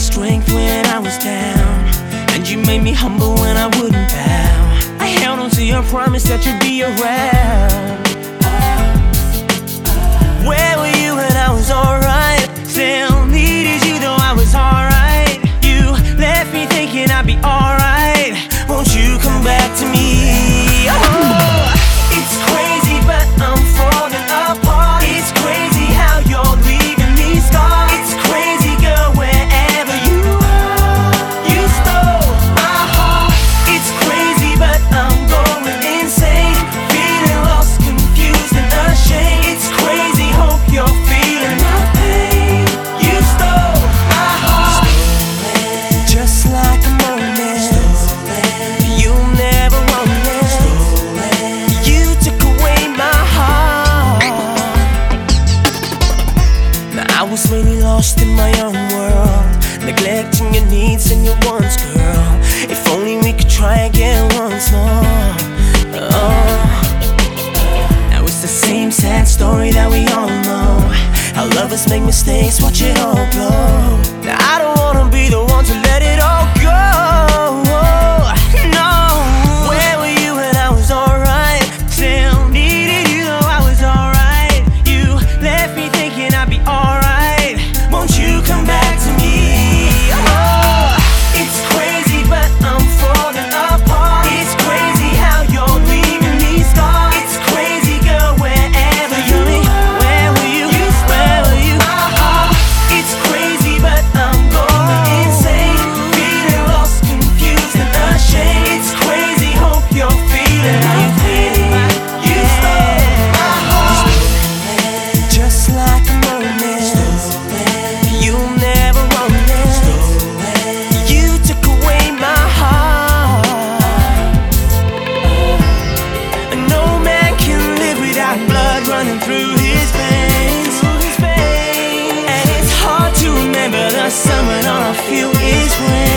strength when I was down, and you made me humble when I wouldn't bow. I held on to your promise that you'd be around. same sad story that we all know. How lovers make mistakes, watch it all go. Now, refuge when